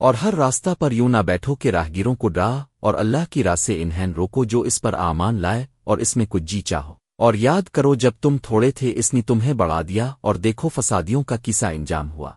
اور ہر راستہ پر یوں نہ بیٹھو کہ راہگیروں کو ڈرا اور اللہ کی راہ سے انہین روکو جو اس پر آمان لائے اور اس میں کچھ جی چاہو۔ اور یاد کرو جب تم تھوڑے تھے اس نے تمہیں بڑھا دیا اور دیکھو فسادیوں کا کیسا انجام ہوا۔